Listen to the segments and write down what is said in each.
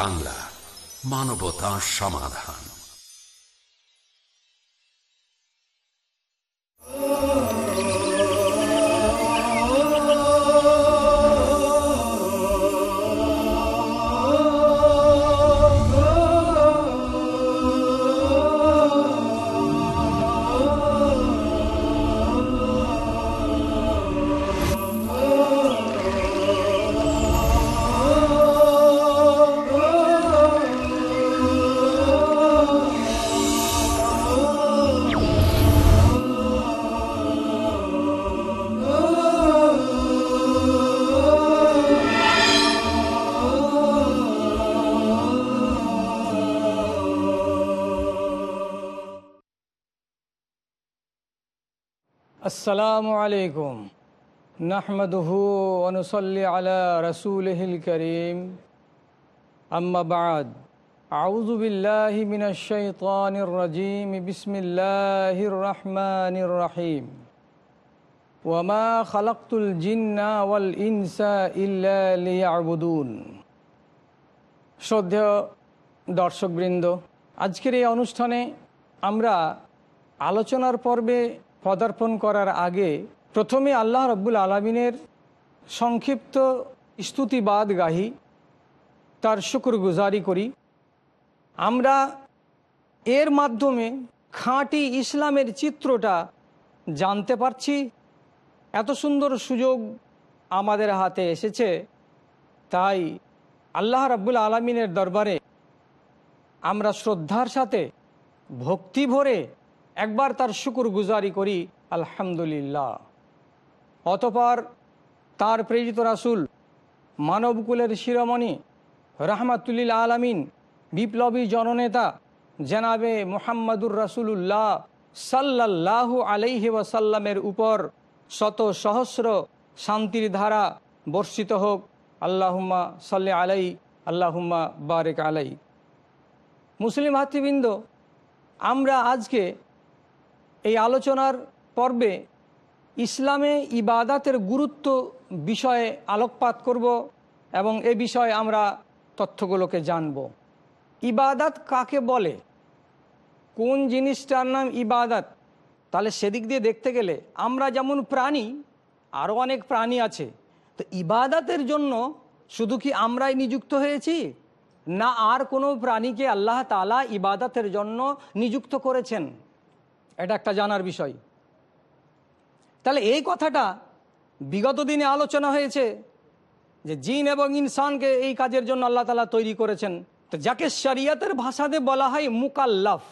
বাংলা মানবতা সমাধান। আসসালামু আলাইকুম। নাহমদহু অনুসল্লি আলা রসুলহিল করিম। আম্মা বাদ। আউযু বিল্লাহি মিনাশ শাইতানির রাজিম। বিসমিল্লাহির রহমানির রহিম। ওয়ামা খালাকতুল জিন্না ওয়াল ইনসা ইল্লা লিয়াবুদুন। শ্রদ্ধেয় দর্শকবৃন্দ, আজকের এই অনুষ্ঠানে আমরা আলোচনার পর্বে পদার্পণ করার আগে প্রথমে আল্লাহ রব্বুল আলমিনের সংক্ষিপ্ত স্তুতিবাদ গাহি তার শুক্র গুজারি করি। আমরা এর মাধ্যমে খাঁটি ইসলামের চিত্রটা জানতে পারছি। এত সুন্দর সুযোগ আমাদের হাতে এসেছে। তাই আল্লাহ রাব্বুল আলমিনের দরবারে আমরা শ্রদ্ধার সাথে ভক্তি ভরে একবার তার শুকুর গুজারি করি, আলহামদুলিল্লাহ। অতপর তার প্রেরিত রাসুল মানবকুলের শিরোমণি, রাহমাতুল্লিল আলমিন, বিপ্লবী জননেতা জেনাবে মোহাম্মদুর রাসুলুল্লাহ সাল্লাল্লাহু আলাইহি ওয়াসাল্লামের উপর শত সহস্র শান্তির ধারা বর্ষিত হোক। আল্লাহুম্মা সাল্লে আলাই আল্লাহুম্মা বারেক আলাই মুসলিম হাতিবৃন্দ আমরা আজকে এই আলোচনার পর্বে ইসলামে ইবাদাতের গুরুত্ব বিষয়ে আলোকপাত করব এবং এ বিষয়ে আমরা তথ্যগুলোকে জানব। ইবাদাত কাকে বলে? কোন জিনিসটার নাম ইবাদাত? তাহলে সেদিক দিয়ে দেখতে গেলে আমরা যেমন প্রাণী আরও অনেক প্রাণী আছে। তো ইবাদাতের জন্য শুধু কি আমরাই নিযুক্ত হয়েছি? না আর কোনো প্রাণীকে আল্লাহ তালা ইবাদাতের জন্য নিযুক্ত করেছেন? এটা একটা জানার বিষয়। তাহলে এই কথাটা বিগত দিনে আলোচনা হয়েছে যে জিন এবং ইনসানকে এই কাজের জন্য আল্লাহ তালা তৈরি করেছেন। তো যাকে শরিয়াতের ভাষাতে বলা হয় মুকাল্লাফ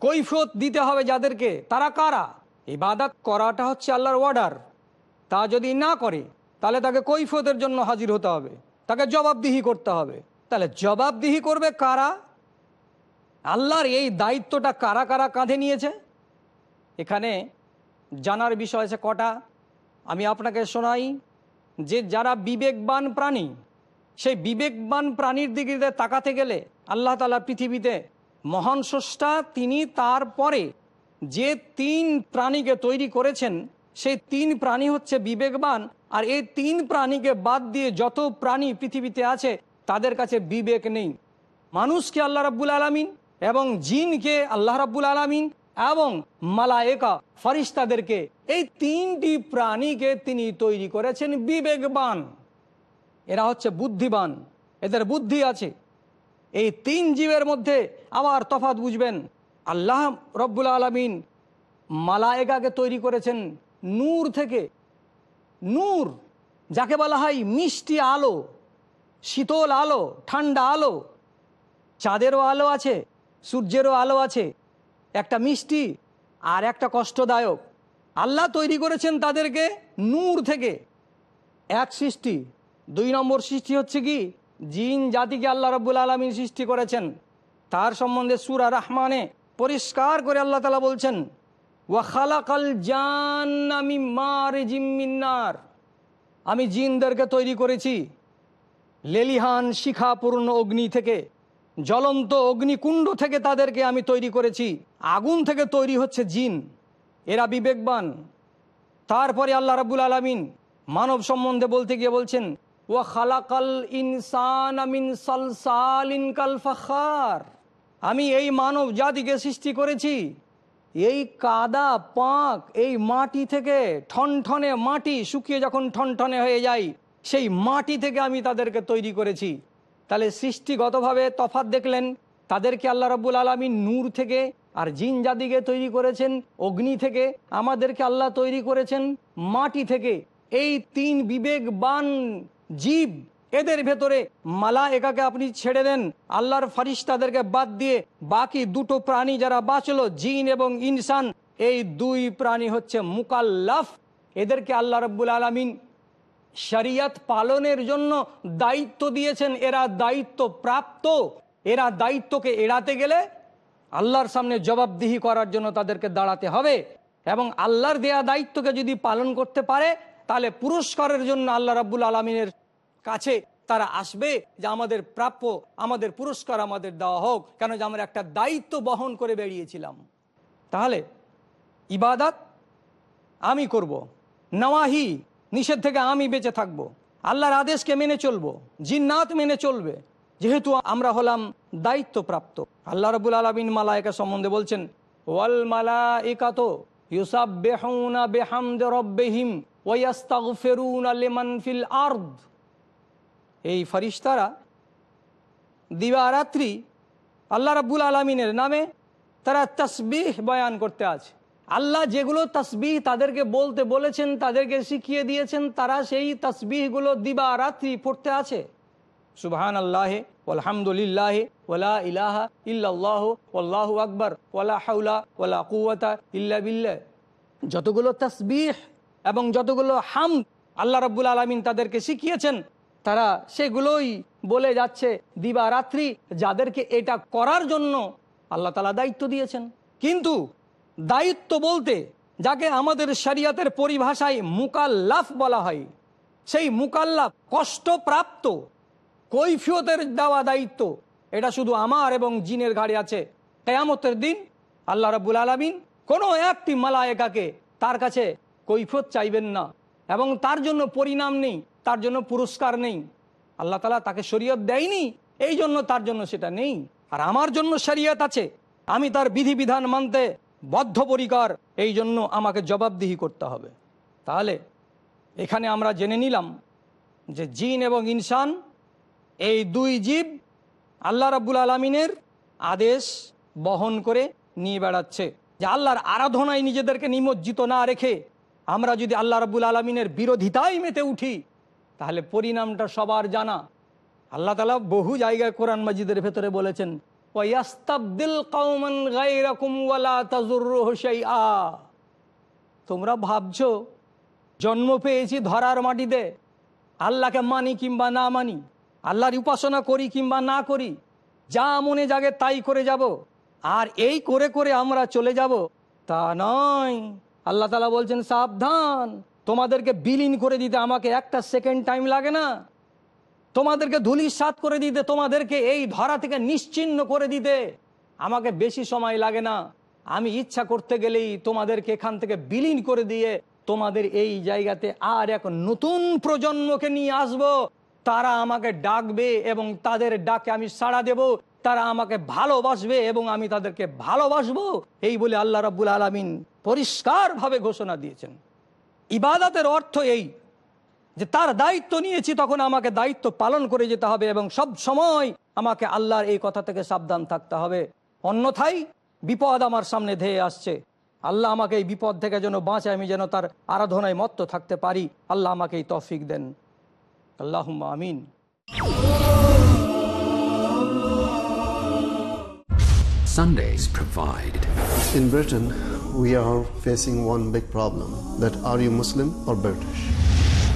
কৈফত দিতে হবে যাদেরকে, তারা কারা? এই ইবাদাত করাটা হচ্ছে আল্লাহর অর্ডার তা যদি না করে, তাহলে তাকে কৈফতের জন্য হাজির হতে হবে। তাকে জবাবদিহি করতে হবে। তাহলে জবাবদিহি করবে কারা? আল্লাহর এই দায়িত্বটা কারা কারা কাঁধে নিয়েছে? এখানে জানার বিষয় আছে কটা? আমি আপনাকে শোনাই, যে যারা বিবেকবান প্রাণী, সেই বিবেকবান প্রাণীর দিকে তাকাতে গেলে আল্লাহ তালা পৃথিবীতে মহান স্রষ্টা, তিনি তারপরে যে তিন প্রাণীকে তৈরি করেছেন, সেই তিন প্রাণী হচ্ছে বিবেকবান। আর এই তিন প্রাণীকে বাদ দিয়ে যত প্রাণী পৃথিবীতে আছে, তাদের কাছে বিবেক নেই। মানুষকে আল্লাহ রাব্বুল আলমিন এবং জিনকে আল্লাহ রাব্বুল আলমিন এবং মালায়েকা ফারিস্তাদেরকে এই তিনটি প্রাণীকে তিনি তৈরি করেছেন বিবেকবান। এরা হচ্ছে বুদ্ধিবান। এদের বুদ্ধি আছে। এই তিন জীবের মধ্যে আবার তফাত বুঝবেন। আল্লাহ রব্বুল আলমিন মালায়েকাকে তৈরি করেছেন নূর থেকে। নূর, যাকে বলা হয় মিষ্টি আলো, শীতল আলো, ঠান্ডা আলো। চাঁদেরও আলো আছে, সূর্যেরও আলো আছে। একটা মিষ্টি আর একটা কষ্টদায়ক। আল্লাহ তৈরি করেছেন তাদেরকে নূর থেকে। এক সৃষ্টি। দুই নম্বর সৃষ্টি হচ্ছে কি? জিন জাতিকে আল্লাহ রব্বুল আলমিন সৃষ্টি করেছেন। তার সম্বন্ধে সুরা রহমানে পরিষ্কার করে আল্লাহ তালা বলছেন ওয়াখালাকাল আমি মার জিম্মিনার আমি জিনদেরকে তৈরি করেছি। লেলিহান শিখাপূর্ণ অগ্নি থেকে। জ্বলন্ত অগ্নিকুণ্ড থেকে তাদেরকে আমি তৈরি করেছি। আগুন থেকে তৈরি হচ্ছে জিন। এরা বিবেকবান। তারপরে আল্লাহ রাবুল আলমিন মানব সম্বন্ধে বলতে গিয়ে বলছেন ও খালাকাল ইনসান আমিন সালসালিন কাল ফাখার। আমি এই মানব জাতিকে সৃষ্টি করেছি। এই কাদা পাঁক, এই মাটি থেকে ঠনঠনে মাটি শুকিয়ে যখন ঠনঠনে হয়ে যায়, সেই মাটি থেকে আমি তাদেরকে তৈরি করেছি। তাহলে সৃষ্টিগতভাবে তফাত দেখলেন, তাদেরকে আল্লাহ রাব্বুল আলমী নূর থেকে আর জিন জাতিকে তৈরি করেছেন, অগ্নি থেকে, আমাদেরকে আল্লাহ তৈরি করেছেন মাটি থেকে। এই তিন বিবেকবান জীব, এদের ভেতরে মালা একাকে আপনি ছেড়ে দেন, আল্লাহর ফারিস তাদেরকে বাদ দিয়ে বাকি দুটো প্রাণী যারা বাঁচলো, জিন এবং ইনসান, এই দুই প্রাণী হচ্ছে মুকাল্লাফ। এদেরকে আল্লাহ রব্বুল আলমিন শরিয়ত পালনের জন্য দায়িত্ব দিয়েছেন। এরা দায়িত্ব প্রাপ্ত। এরা দায়িত্বকে এড়াতে গেলে আল্লাহর সামনে জবাবদিহি করার জন্য তাদেরকে দাঁড়াতে হবে এবং আল্লাহর দেয়া দায়িত্বকে যদি পালন করতে পারে, তাহলে পুরস্কারের জন্য আল্লাহ রাব্বুল আলমিনের কাছে তারা আসবে যে আমাদের প্রাপ্য, আমাদের পুরস্কার আমাদের দেওয়া হোক। কেন যে আমরা একটা দায়িত্ব বহন করে বেরিয়েছিলাম তাহলে ইবাদাত আমি করব। নওয়াহি নিষেধ থেকে আমি বেঁচে থাকব। আল্লাহর আদেশকে মেনে চলবো। জিন্নাত মেনে চলবে। যেহেতু আমরা হলাম দায়িত্বপ্রাপ্ত। আল্লাহ রবুল আলমিন মালায়কা সম্বন্ধে বলছেন, ওয়াল মালা একাত ইউসাব বেহনা বেহামদ রব্বেহিম ওয়াস্তাগফিরুনা লিমান ফিল আরদ। এই ফরিস্তারা দিবারাত্রি আল্লাহ রাব্বুল আলমিনের নামে তারা তসবিহ বয়ান করতে আছে। আল্লাহ যেগুলো তসবিহ তাদেরকে বলতে বলেছেন, তাদেরকে শিখিয়ে দিয়েছেন, তারা সেই তসবিহগুলো দিবা রাত্রি পড়তে আছে। সুবহান আল্লাহে আলহামদুলিল্লাহ ওলা ইলাহা ইল্লাল্লাহ আল্লাহ আকবর ওলা হাউলা ওলা কুয়াতা ইল্লা বিল্লাহ। যতগুলো তসবিহ এবং যতগুলো হাম আল্লাহ রব্বুল আলমিন তাদেরকে শিখিয়েছেন, তারা সেগুলোই বলে যাচ্ছে দিবা রাত্রি যাদেরকে এটা করার জন্য আল্লাহ তালা দায়িত্ব দিয়েছেন। কিন্তু দায়িত্ব বলতে যাকে আমাদের শরিয়াতের পরিভাষায় মুকাল্লাফ বলা হয়, সেই মুকাল্লাফ কষ্টপ্রাপ্ত, কৈফিয়তের দেওয়া দায়িত্ব। এটা শুধু আমার এবং জিনের ঘাড়ে আছে। কেয়ামতের দিন আল্লাহ রাবুল আলমিন কোনো একটি মালায়কাকে তার কাছে কৈফত চাইবেন না এবং তার জন্য পরিণাম নেই, তার জন্য পুরস্কার নেই। আল্লাহ তালা তাকে শরীয়ত দেয়নি, এই জন্য তার জন্য সেটা নেই। আর আমার জন্য শরীয়ত আছে। আমি তার বিধিবিধান মানতে বদ্ধপরিকর, এই জন্য আমাকে জবাবদিহি করতে হবে। তাহলে, এখানে আমরা জেনে নিলাম যে জিন এবং ইনসান, এই দুই জীব আল্লাহ রাবুল আলমিনের আদেশ বহন করে নিয়ে বেড়াচ্ছে। যে আল্লাহর আরাধনায় নিজেদেরকে নিমজ্জিত না রেখে আমরা যদি আল্লাহ রাবুল আলমিনের বিরোধিতায় মেতে উঠি, তাহলে পরিণামটা সবার জানা। আল্লাহ তালা বহু জায়গায় কোরআন মাজিদের ভেতরে বলেছেন তোমরা ভাবছ, জন্ম পেয়েছি ধরার মাটিতে, আল্লাহকে মানি কিংবা না মানি, আল্লাহর উপাসনা করি কিংবা না করি, যা মনে জাগে তাই করে যাব, আর এই করে করে আমরা চলে যাব, তা নয়। আল্লাহ তালা বলছেন, সাবধান, তোমাদেরকে বিলীন করে দিতে আমাকে একটা সেকেন্ড টাইম লাগে না? তোমাদেরকে ধুলির সাত করে দিতে, তোমাদেরকে এই ধরা থেকে নিশ্চিন্ন করে দিতে। আমাকে বেশি সময় লাগে না। আমি ইচ্ছা করতে গেলেই তোমাদেরকে এখান থেকে বিলীন করে দিয়ে তোমাদের এই জায়গাতে আর এক নতুন প্রজন্মকে নিয়ে আসব। তারা আমাকে ডাকবে এবং তাদের ডাকে আমি সাড়া দেব। তারা আমাকে ভালোবাসবে এবং আমি তাদেরকে ভালোবাসবো। এই বলে আল্লাহ রাবুল আলমিন পরিষ্কারভাবে ঘোষণা দিয়েছেন। ইবাদতের অর্থ এই। যে তার দায়িত্ব নিয়েছি তখন আমাকে দায়িত্ব পালন করে যেতে হবে এবং সব সময় আমাকে আল্লাহর এই কথা থেকে সাবধান থাকতে হবে। অন্যথায় বিপদ আমার সামনে ধেয়ে আসছে। আল্লাহ আমাকে এই বিপদ থেকে যেন বাঁচে আমি যেন তার আরাধনায় মত্ত থাকতে পারি। আল্লাহ আমাকে এই তফিক দেন। আল্লাহ আমিন। Sundays provide. In Britain, we are facing one big problem that are you Muslim or British?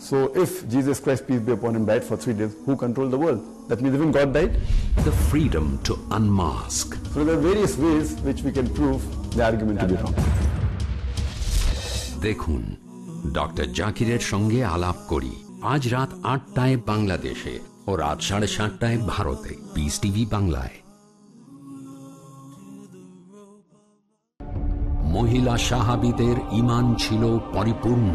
So if Jesus Christ, peace be upon him, died for three days, who controlled the world? That means even God died. The freedom to unmask. So there are various ways which we can prove the argument to be wrong. দেখুন doctor জাকিরের সঙ্গে আলাপ করি আজ রাত আটটায় বাংলাদেশে ও রাত সাড়ে সাতটায় ভারতে পিস টিভি বাংলায় মহিলা সাহাবিদের ইমান ছিল পরিপূর্ণ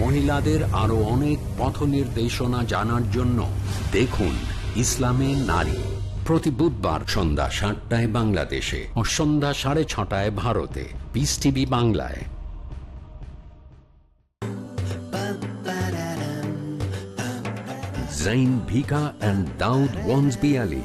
মহিলাদের আরও অনেক পথ নির্দেশনা জানার জন্য দেখুন ইসলামে নারী প্রতি বুধবার সন্ধ্যা সাতটায় বাংলাদেশে ও সন্ধ্যা সাড়ে ছটায় ভারতে পিস টিভি বাংলায় Zain Bhika and Daud Wansby Ali.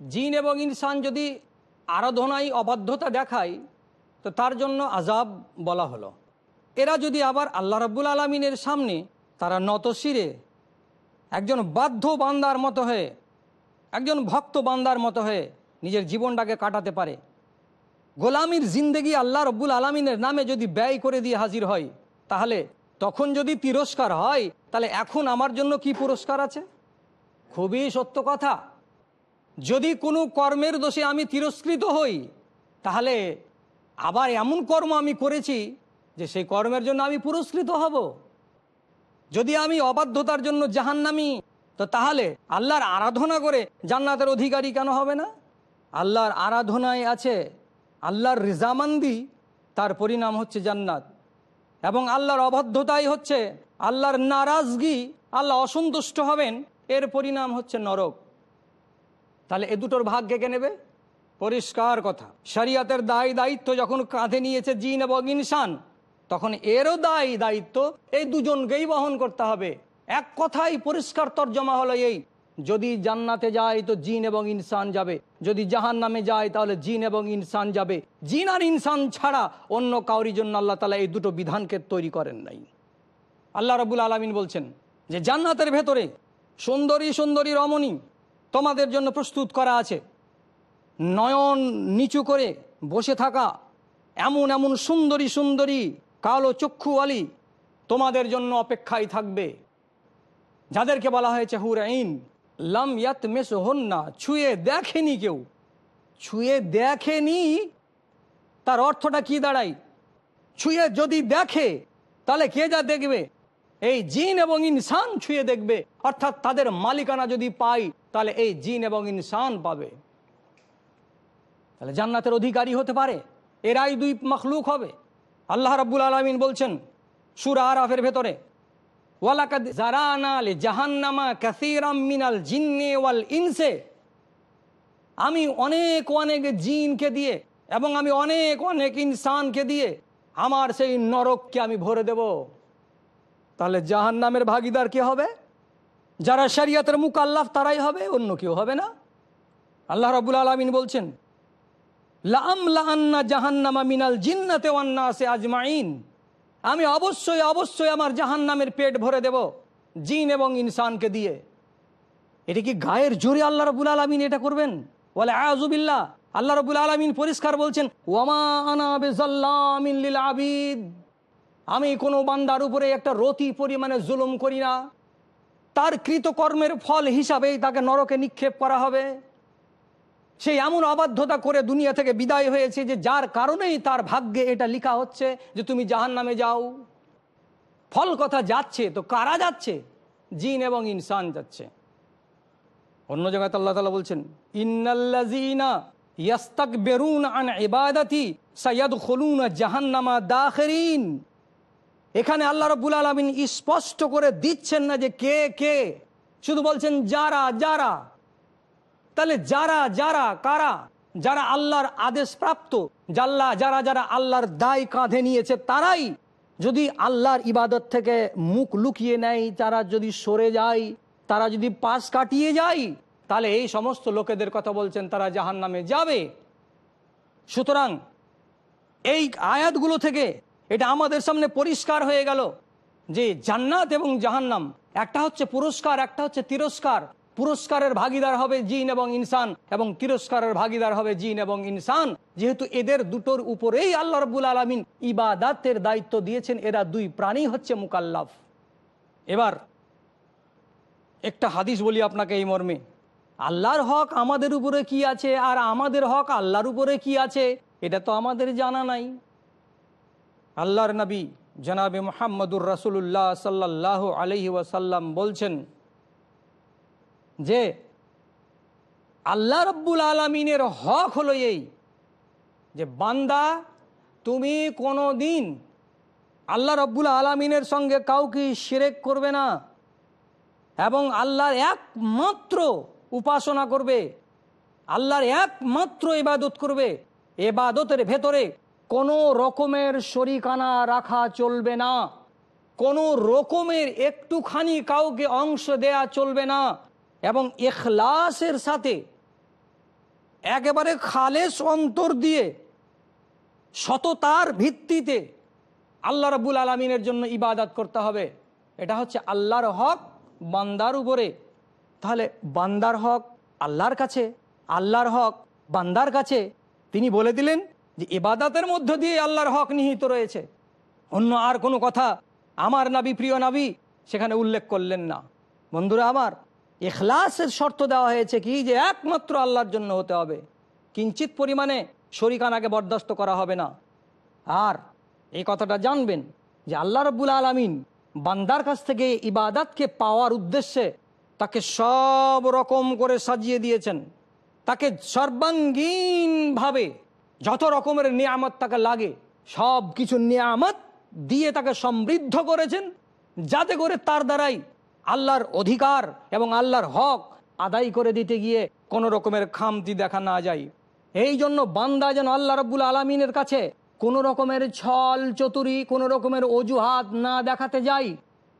জিন এবং ইনসান যদি আরাধনায় অবাধ্যতা দেখায়, তো তার জন্য আজাব বলা হলো। এরা যদি আবার আল্লাহ রাব্বুল আলমিনের সামনে তারা নতশিরে একজন বাধ্য বান্দার মতো হয়ে, একজন ভক্ত বান্দার মতো হয়ে নিজের জীবনটাকে কাটাতে পারে, গোলামির জিন্দেগি আল্লাহ রব্বুল আলমিনের নামে যদি ব্যয় করে দিয়ে হাজির হয়, তাহলে তখন যদি তিরস্কার হয়, তাহলে এখন আমার জন্য কি পুরস্কার আছে? খুবই সত্য কথা। যদি কোনো কর্মের দোষে আমি তিরস্কৃত হই, তাহলে আবার এমন কর্ম আমি করেছি যে সেই কর্মের জন্য আমি পুরস্কৃত হব। যদি আমি অবাধ্যতার জন্য জাহান্নামি, তো তাহলে আল্লাহর আরাধনা করে জান্নাতের অধিকারী কেন হবে না? আল্লাহর আরাধনায় আছে, আল্লাহর রিজামান্দি, তার পরিণাম হচ্ছে জান্নাত। এবং আল্লাহর অবাধ্যতাই হচ্ছে আল্লাহর নারাজগি, আল্লাহ অসন্তুষ্ট হবেন, এর পরিণাম হচ্ছে নরক। তাহলে এ দুটোর ভাগ কে নেবে? পরিষ্কার কথা। শরিয়াতের দায় দায়িত্ব যখন কাঁধে নিয়েছে জিন এবং ইনসান, তখন এরও দায় দায়িত্ব এই দুজনকেই বহন করতে হবে। এক কথাই পরিষ্কার তর্জমা হলো এই, যদি জান্নাতে যায় তো জিন এবং ইনসান যাবে। যদি জাহান নামে যায় তাহলে জিন এবং ইনসান যাবে। জিন আর ইনসান ছাড়া অন্য কাউরি জন্য আল্লাহ তালা এই দুটো বিধানকে তৈরি করেন নাই। আল্লাহ রবুল আলমিন বলছেন যে জান্নাতের ভেতরে সুন্দরী সুন্দরী রমণী তোমাদের জন্য প্রস্তুত করা আছে। নয়ন নিচু করে বসে থাকা এমন এমন সুন্দরী সুন্দরী কালো চক্ষুওয়ালি তোমাদের জন্য অপেক্ষায় থাকবে। যাদেরকে বলা হয়েছে হুরাইন, লাম ইয়াত মেস হন না ছুঁয়ে দেখেনি কেউ। ছুঁয়ে দেখেনি? তার অর্থটা কি দাঁড়ায়? ছুঁয়ে যদি দেখে, তাহলে কে যা দেখবে? এই জিন এবং ইনসান ছুঁয়ে দেখবে। অর্থাৎ তাদের মালিকানা যদি পাই তাহলে এই জিন এবং ইনসান পাবে। তাহলে জান্নাতের অধিকারী হতে পারে। এরাই দুই মখলুক হবে। আল্লাহ রাব্বুল আলমিন বলছেন সুরা আরাফের ভেতরে জাহান্নামা মিনাল ইনসে। আমি অনেক অনেক জিনকে দিয়ে এবং আমি অনেক অনেক ইনসানকে দিয়ে আমার সেই নরককে আমি ভরে দেব। তাহলে জাহান নামের ভাগিদার কে হবে? যারা শরিয়াতের মুকাল্লাফ তারাই হবে, অন্য কেউ হবে না। আল্লাহ রাবুল আলমিন বলছেন লাম লান্না জাহান্নামা মিনাল জিন্নাতে ওয়ান্নাসে আজমাইন আমি অবশ্যই অবশ্যই আমার জাহান্নামের পেট ভরে দেব জিন এবং ইনসানকে দিয়ে। এটা কি গায়ের জোরে আল্লাহ রবুল আলমিন এটা করবেন? বলে আয়াজুবিল্লাহ আল্লাহ রবুল আলমিন পরিষ্কার বলছেন, ওয়ামা আবিদ। আমি কোনো বান্দার উপরে একটা রতি পরিমাণে জুলুম করি না। তার কৃতকর্মের ফল হিসাবেই তাকে নরকে নিক্ষেপ করা হবে। সে এমন অবাধ্যতা করে দুনিয়া থেকে বিদায় হয়েছে যে যার কারণেই তার ভাগ্যে এটা লেখা হচ্ছে যে তুমি জাহান নামে যাও। ফল কথা যাচ্ছে, তো কারা যাচ্ছে? জিন এবং ইনসান যাচ্ছে। অন্য জায়গায় আল্লাহ বলছেন বেরুন আন জাহান্নামা দাখেরিন। এখানে আল্লাহ রব্বুল আলমিন স্পষ্ট করে দিচ্ছেন না যে কে কে? শুধু বলছেন যারা যারা। তাহলে যারা যারা, কারা? যারা আল্লাহর আদেশ প্রাপ্ত জাল্লা যারা যারা আল্লাহর দায় কাঁধে নিয়েছে, তারাই যদি আল্লাহর ইবাদত থেকে মুখ লুকিয়ে নেয়, তারা যদি সরে যায়, তারা যদি পাশ কাটিয়ে যায়, তাহলে এই সমস্ত লোকেদের কথা বলছেন, তারা জাহান নামে যাবে। সুতরাং এই আয়াতগুলো থেকে এটা আমাদের সামনে পরিষ্কার হয়ে গেল যে জান্নাত এবং জাহান্নাম, একটা হচ্ছে পুরস্কার, একটা হচ্ছে তিরস্কার। পুরস্কারের ভাগিদার হবে জিন এবং ইনসান এবং তিরস্কারের ভাগিদার হবে জিন এবং ইনসান। যেহেতু এদের দুটোর উপরেই আল্লাহ রব্বুল আলমিন ইবাদাতের দায়িত্ব দিয়েছেন, এরা দুই প্রাণী হচ্ছে মুকাল্লাফ। এবার একটা হাদিস বলি আপনাকে এই মর্মে। আল্লাহর হক আমাদের উপরে কি আছে আর আমাদের হক আল্লাহর উপরে কি আছে? এটা তো আমাদের জানা নাই। আল্লাহর নবী জনাবে মোহাম্মদুর রাসুল্লাহ সাল্লাহ আলহি ওয়াসাল্লাম বলছেন যে, আল্লাহ রব্বুল আলমিনের হক হলো এই যে, বান্দা, তুমি কোনো দিন আল্লাহ রব্বুল আলমিনের সঙ্গে কাউকে শিরেক করবে না এবং আল্লাহর একমাত্র উপাসনা করবে, আল্লাহর একমাত্র ইবাদত করবে, এবাদতের ভেতরে কোনো রকমের শরিকানা রাখা চলবে না। কোনো রকমের একটুখানি কাউকে অংশ দেয়া চলবে না এবং এখলাসের সাথে একেবারে খালেস অন্তর দিয়ে সততার ভিত্তিতে আল্লাহ রব্বুল আলমিনের জন্য ইবাদত করতে হবে। এটা হচ্ছে আল্লাহর হক বান্দার উপরে। তাহলে বান্দার হক আল্লাহর কাছে, আল্লাহর হক বান্দার কাছে। তিনি বলে দিলেন যে ইবাদাতের মধ্য দিয়ে আল্লাহর হক নিহিত রয়েছে। অন্য আর কোনো কথা আমার নাবি, প্রিয় নাবি, সেখানে উল্লেখ করলেন না। বন্ধুরা আমার এখলাসের শর্ত দেওয়া হয়েছে কি? যে একমাত্র আল্লাহর জন্য হতে হবে। কিঞ্চিত পরিমাণে শরিকানাকে বরদাস্ত করা হবে না। আর এই কথাটা জানবেন যে আল্লাহ রব্বুল আলমিন বান্দার কাছ থেকে ইবাদাতকে পাওয়ার উদ্দেশ্যে তাকে সব রকম করে সাজিয়ে দিয়েছেন। তাকে সর্বাঙ্গীনভাবে যত রকমের নিয়ামত তাকে লাগে, সব কিছু নিয়ামত দিয়ে তাকে সমৃদ্ধ করেছেন, যাতে করে তার দ্বারাই আল্লাহর অধিকার এবং আল্লাহর হক আদায় করে দিতে গিয়ে কোনো রকমের খামতি দেখা না যায়। এই জন্য বান্দা যেন আল্লাহ রব্বুল আলমিনের কাছে কোনো রকমের ছল, চতুরি, কোনো রকমের অজুহাত না দেখাতে যায়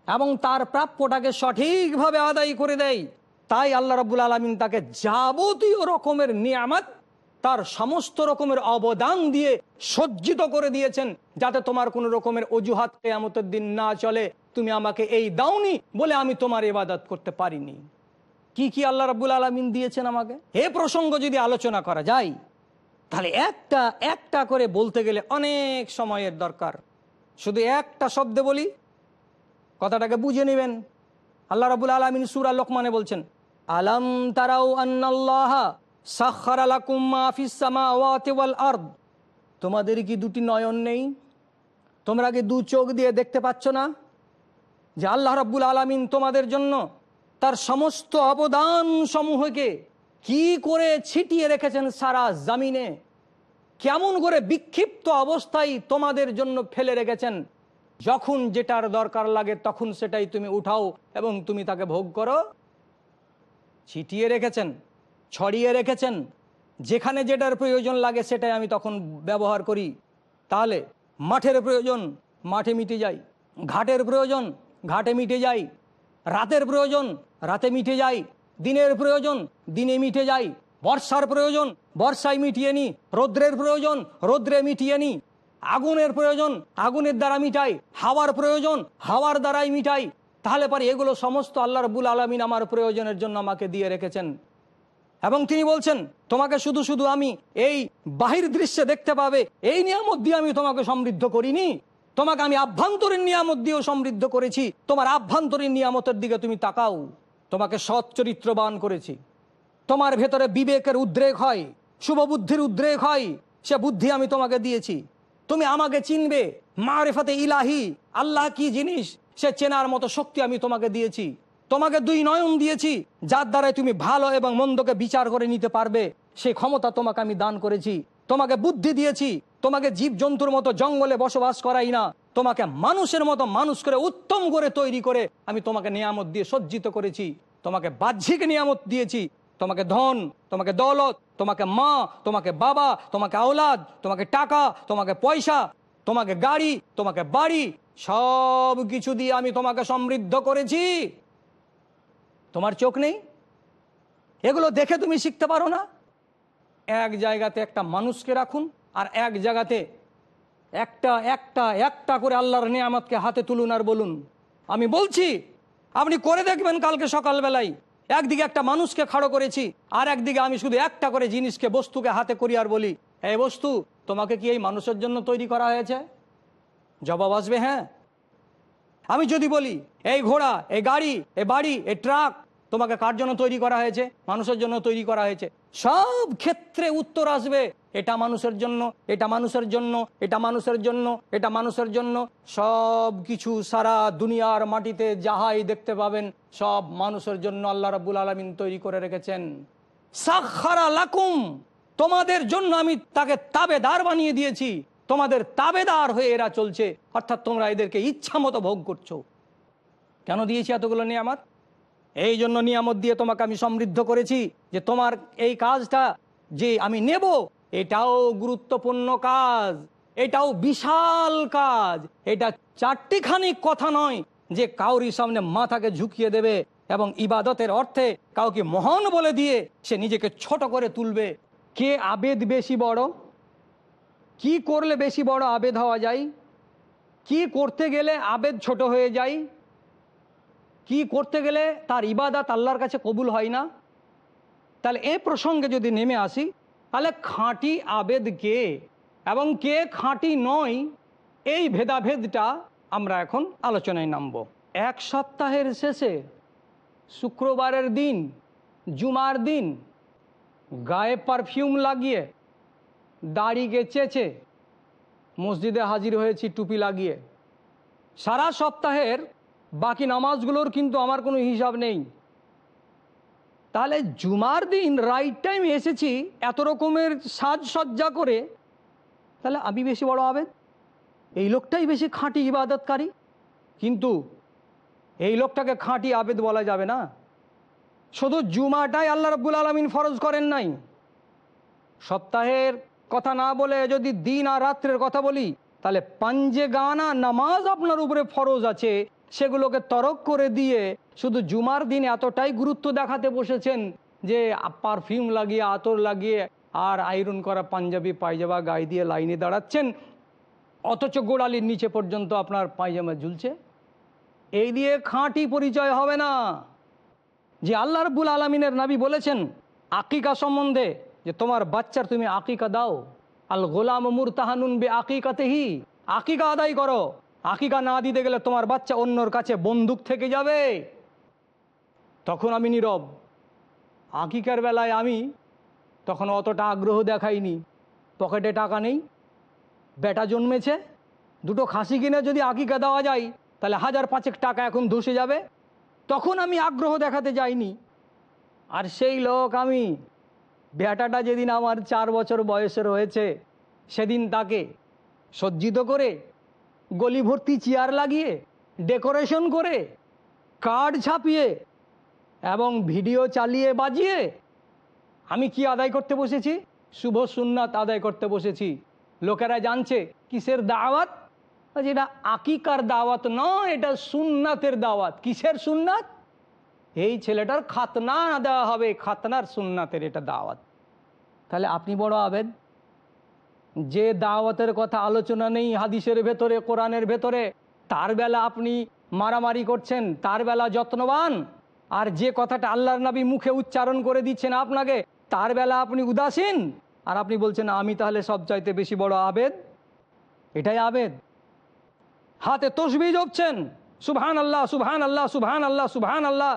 এবং তার প্রাপ্যটাকে সঠিকভাবে আদায় করে দেয়, তাই আল্লাহ রব্বুল আলমিন তাকে যাবতীয় রকমের নিয়ামত তার সমস্ত রকমের অবদান দিয়ে সজ্জিত করে দিয়েছেন, যাতে তোমার কোনো রকমের অজুহাত কেয়ামতের দিন না চলে। তুমি আমাকে এই দাওনি বলে আমি তোমার ইবাদত করতে পারিনি। কি কি আল্লাহ রাবুল আলমিন দিয়েছেন আমাকে? এ প্রসঙ্গ যদি আলোচনা করা যায়, তাহলে একটা একটা করে বলতে গেলে অনেক সময়ের দরকার। শুধু একটা শব্দে বলি, কথাটাকে বুঝে নেবেন। আল্লাহ রাবুল আলমিন সুরা লোকমানে বলছেন, আলম তারাও আন্নাল্লাহ তোমাদের কি দুটি নয়ন নেই? তোমরা কি দু চোখ দিয়ে দেখতে পাচ্ছ না? যে আল্লাহ রাব্বুল আলমিন তোমাদের জন্য তার সমস্ত অবদান সমূহকে কি করে ছিটিয়ে রেখেছেন সারা জামিনে? কেমন করে বিক্ষিপ্ত অবস্থায় তোমাদের জন্য ফেলে রেখেছেন? যখন যেটার দরকার লাগে তখন সেটাই তুমি উঠাও এবং তুমি তাকে ভোগ করো। ছিটিয়ে রেখেছেন। ছড়িয়ে রেখেছেন, যেখানে যেটার প্রয়োজন লাগে সেটাই আমি তখন ব্যবহার করি। তাহলে মাঠের প্রয়োজন, মাঠে মিটে যায়। ঘাটের প্রয়োজন, ঘাটে মিটে যায়। রাতের প্রয়োজন, রাতে মিটে যাই দিনের প্রয়োজন, দিনে মিটে যায়। বর্ষার প্রয়োজন, বর্ষায় মিটিয়ে নিই রৌদ্রের প্রয়োজন, রৌদ্রে মিটিয়ে নিই আগুনের প্রয়োজন, আগুনের দ্বারা মিটাই। হাওয়ার প্রয়োজন, হাওয়ার দ্বারাই মিটাই। তাহলে পরে এগুলো সমস্ত আল্লাহ রবুল আলমিন আমার প্রয়োজনের জন্য আমাকে দিয়ে রেখেছেন। এবং তিনি বলছেন, তোমাকে শুধু শুধু আমি এই বাহির দৃশ্যে দেখতে পাবে, এই নিয়ামত দিয়ে আমি তোমাকে সমৃদ্ধ করিনি। তোমাকে আমি আভ্যন্তরীণ নিয়ামত দিয়েও সমৃদ্ধ করেছি। তোমার আভ্যন্তরীণ নিয়ামতের দিকে তুমি তাকাও। তোমাকে সৎ চরিত্রবান করেছি। তোমার ভেতরে বিবেকের উদ্রেক হয়, শুভ বুদ্ধির উদ্রেক হয়, সে বুদ্ধি আমি তোমাকে দিয়েছি। তুমি আমাকে চিনবে। মারেফাতে ইলাহি, আল্লাহ কি জিনিস? সে চেনার মতো শক্তি আমি তোমাকে দিয়েছি। তোমাকে দুই নয়ন দিয়েছি, যার দ্বারাই তুমি ভালো এবং মন্দকে বিচার করে নিতে পারবে। সেই ক্ষমতা তোমাকে আমি দান করেছি। তোমাকে বুদ্ধি দিয়েছি। তোমাকে জীব জন্তুর মতো জঙ্গলে বসবাস করাই না। তোমাকে মানুষের মতো মানুষ করে উত্তম করে তৈরি করে আমি তোমাকে নিয়ামত দিয়ে সজ্জিত করেছি। তোমাকে বাহ্যিক নিয়ামত দিয়েছি। তোমাকে ধন, তোমাকে দৌলত, তোমাকে মা, তোমাকে বাবা, তোমাকে আওলাদ, তোমাকে টাকা, তোমাকে পয়সা, তোমাকে গাড়ি, তোমাকে বাড়ি সব কিছু দিয়ে আমি তোমাকে সমৃদ্ধ করেছি। তোমার চোখ নেই? এগুলো দেখে তুমি শিখতে পারো না? এক জায়গাতে একটা মানুষকে রাখুন, আর এক জায়গাতে একটা একটা একটা করে আল্লাহর নিয়ামতকে হাতে তুলুন আর বলুন, আমি বলছি, আপনি করে দেখবেন কালকে সকালবেলায়। একদিকে একটা মানুষকে খাড়ো করেছি, আর একদিকে আমি শুধু একটা করে জিনিসকে, বস্তুকে হাতে করি আর বলি এই বস্তু, তোমাকে কি এই মানুষের জন্য তৈরি করা হয়েছে? জবাব আসবে হ্যাঁ। আমি যদি বলি, এই ঘোড়া, এই গাড়ি, এই বাড়ি, এই ট্রাক তোমাকে কার জন্য তৈরি করা হয়েছে? মানুষের জন্য তৈরি করা হয়েছে। সব ক্ষেত্রে উত্তর আসবে। এটা মানুষের জন্য, এটা মানুষের জন্য, এটা মানুষের জন্য, এটা মানুষের জন্য। সব কিছু সারা দুনিয়ার মাটিতে যাহাই দেখতে পাবেন, সব মানুষের জন্য আল্লাহ রাবুল আলমিন তৈরি করে রেখেছেন। সাক্ষারা লাকুম, তোমাদের জন্য আমি তাকে তাবেদার বানিয়ে দিয়েছি। তোমাদের তাবেদার হয়ে এরা চলছে। অর্থাৎ তোমরা এদেরকে ইচ্ছা মতো ভোগ করছ। কেন দিয়েছি এতগুলো নিয়ামত? এই জন্য নিয়ামত দিয়ে তোমাকে আমি সমৃদ্ধ করেছি যে তোমার এই কাজটা যে আমি নেব, এটাও গুরুত্বপূর্ণ কাজ, এটাও বিশাল কাজ। এটা চারটিখানি কথা নয় যে কাউরি সামনে মাথাকে ঝুঁকিয়ে দেবে এবং ইবাদতের অর্থে কাউকে মহান বলে দিয়ে সে নিজেকে ছোট করে তুলবে। কে আবেদ বেশি বড়? কি করলে বেশি বড় আবেদ হওয়া যায়? কি করতে গেলে আবেদ ছোট হয়ে যায়? কি করতে গেলে তার ইবাদাত আল্লাহর কাছে কবুল হয় না? তাহলে এ প্রসঙ্গে যদি নেমে আসি, তাহলে খাঁটি আবেদ কে? এবং কে খাঁটি নয়? এই ভেদাভেদটা আমরা এখন আলোচনায় নামব। এক সপ্তাহের শেষে শুক্রবারের দিন, জুমার দিন, গায়ে পারফিউম লাগিয়ে, দাড়িকে চেচে, মসজিদে হাজির হয়েছি, টুপি লাগিয়ে। সারা সপ্তাহের বাকি নামাজগুলোর কিন্তু আমার কোনো হিসাব নেই। তাহলে জুমার দিন রাইট টাইম এসেছি, এত রকমের সাজসজ্জা করে, তাহলে আমি বেশি বড় আবেদ? এই লোকটাই বেশি খাঁটি ইবাদতকারী? কিন্তু এই লোকটাকে খাঁটি আবেদ বলা যাবে না। শুধু জুমাটাই আল্লাহ রব্বুল আলমিন ফরজ করেন নাই। সপ্তাহের কথা না বলে যদি দিন আর রাত্রের কথা বলি, তাহলে পাঞ্জে গানা নামাজ আপনার উপরে ফরজ আছে। সেগুলোকে তরক করে দিয়ে শুধু জুমার দিন এতটাই গুরুত্ব দেখাতে বসেছেন যে পারফিউম লাগিয়ে, আতর লাগিয়ে আর আয়রন করা পাঞ্জাবি, পায়জামা গায়ে দিয়ে লাইনে দাঁড়াচ্ছেন। অথচ গোড়ালির নিচে পর্যন্ত আপনার পায়জামা ঝুলছে। এই দিয়ে খাঁটি পরিচয় হবে না। যে আল্লাহ রব্বুল আলমিনের নাবি বলেছেন, আকিকা সম্বন্ধে যে তোমার বাচ্চার তুমি আকিকা দাও। আল গোলাম মুরতাহানুন বে আকিকাতেহি। আকিকা আদায় করো। আকিকা না দিতে গেলে তোমার বাচ্চা অন্যর কাছে বন্দুক থেকে যাবে। তখন আমি নীরব। আকিকার বেলায় আমি তখন অতটা আগ্রহ দেখাইনি। পকেটে টাকা নেই। বেটা জন্মেছে। দুটো খাসি কিনে যদি আকিকা দেওয়া যায়, তাহলে হাজার পাঁচেক টাকা এখন ধসে যাবে। তখন আমি আগ্রহ দেখাতে যাইনি। আর সেই লোক আমি। বেটাটা যেদিন আমার চার বছর বয়সের হয়েছে, সেদিন তাকে সজ্জিত করে গলি ভর্তি চেয়ার লাগিয়ে, ডেকোরেশন করে, কার্ড ছাপিয়ে এবং ভিডিও চালিয়ে বাজিয়ে, আমি কি আদায় করতে বসেছি? শুভ সুন্নাত আদায় করতে বসেছি। লোকেরা জানছে, কিসের দাওয়াত? এটা আকিকার দাওয়াত নয়, এটা সুন্নাতের দাওয়াত। কিসের সুন্নাত? এই ছেলেটার খাতনা দেওয়া হবে, খাতনার সুন্নাতের এটা দাওয়াত। তাহলে আপনি বড় আবেদ? যে দাওয়াতের কথা আলোচনা নেই হাদিসের ভেতরে, কোরআনের ভেতরে, তার বেলা আপনি মারামারি করছেন, তার বেলা যত্নবান। আর যে কথাটা আল্লাহর নবী মুখে উচ্চারণ করে দিচ্ছেন আপনাকে, তার বেলা আপনি উদাসীন। আর আপনি বলছেন, আমি তাহলে সব চাইতে বেশি বড় আবেদ? এটাই আবেদ। হাতে তসবি জপছেন সুবহান আল্লাহ সুবহান আল্লাহ সুবহান আল্লাহ সুবহান আল্লাহ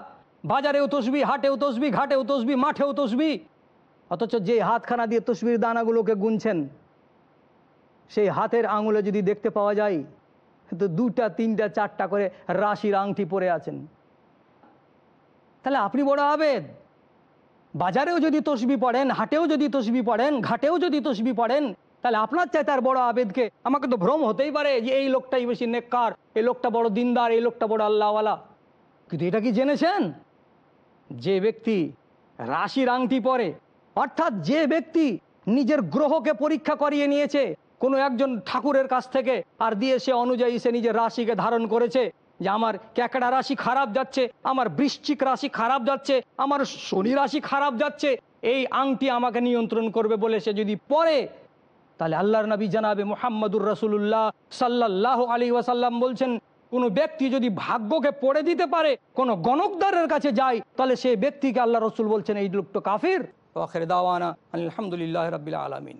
বাজারেও তসবি হাটেও তসবি ঘাটেও তসবি মাঠেও তসবি অথচ যে হাতখানা দিয়ে তসবির দানাগুলোকে গুনছেন সেই হাতের আঙুলে যদি দেখতে পাওয়া যায়, তো দুটা, তিনটা, চারটা করে রাশির আংটি পরে আছেন। তাহলে আপনি বড় আবেদ। বাজারেও যদি তসবি পড়েন, হাটেও যদি তসবি পড়েন, ঘাটেও যদি তসবি পড়েন, তাহলে আপনার চাই তার বড় আবেদকে আমাকে তো ভ্রম হতেই পারে যে এই লোকটাই বেশি নেককার, এই লোকটা বড় দিনদার, এই লোকটা বড় আল্লাহওয়ালা। কিন্তু এটা কি জেনেছেন? যে ব্যক্তি রাশির আংটি পরে, অর্থাৎ যে ব্যক্তি নিজের গ্রহকে পরীক্ষা করিয়ে নিয়েছে কোনো একজন ঠাকুরের কাছ থেকে আর দিয়ে সে অনুযায়ী সে নিজের রাশিকে ধারণ করেছে যে আমার ক্যাকড়া রাশি খারাপ যাচ্ছে, আমার বৃশ্চিক রাশি খারাপ যাচ্ছে, আমার শনি রাশি খারাপ যাচ্ছে, এই আংটি আমাকে নিয়ন্ত্রণ করবে বলে সে যদি পরে তাহলে আল্লাহর নবী জানাবে মোহাম্মদুর রসুল্লাহ সাল্লাহ আলী ওয়াসাল্লাম বলছেন, কোনো ব্যক্তি যদি ভাগ্যকে পড়ে দিতে পারে, কোনো গণকদারের কাছে যায়, তাহলে সেই ব্যক্তিকে আল্লাহ রসুল বলছেন, এই লোক তো কাফির দাওয়ানা আলহামদুলিল্লাহ রবিল আলমিন।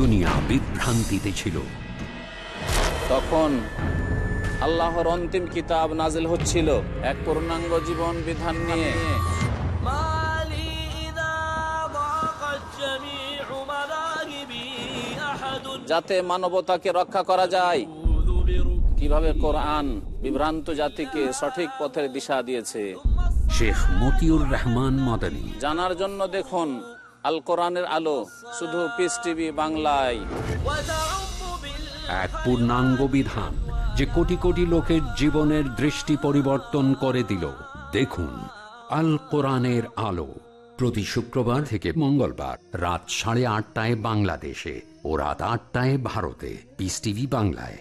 দুনিয়া বিভ্রান্তিতে ছিল। তখন আল্লাহর অন্তিম কিতাব নাজিল হচ্ছিল এক পূর্ণাঙ্গ জীবন বিধান নিয়ে। যাতে মানবতাকে রক্ষা করা যায়। কীভাবে কোরআন বিভ্রান্ত জাতিকে সঠিক পথের দিশা দিয়েছে। শেখ মতিউর রহমান মদনী। জানার জন্য দেখুন আল কোরআনের আলো, শুধু পিস টিভি বাংলায়। পূর্ণাঙ্গ বিধান যে কোটি কোটি লোকের জীবনের দৃষ্টি পরিবর্তন করে দিল। দেখুন আল কোরআনের আলো, প্রতি শুক্রবার থেকে মঙ্গলবার রাত সাড়ে আটটায় বাংলাদেশে ও রাত আটটায় ভারতে। পিস টিভি বাংলায়।